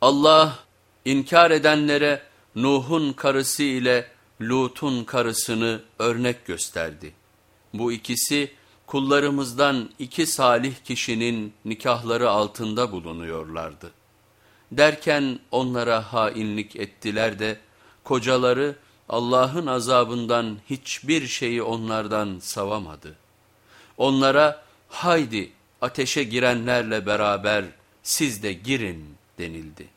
Allah inkar edenlere Nuh'un karısı ile Lut'un karısını örnek gösterdi. Bu ikisi kullarımızdan iki salih kişinin nikahları altında bulunuyorlardı. Derken onlara hainlik ettiler de kocaları Allah'ın azabından hiçbir şeyi onlardan savamadı. Onlara haydi ateşe girenlerle beraber siz de girin denildi.